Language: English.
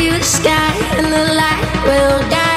you the sky and the light will guide.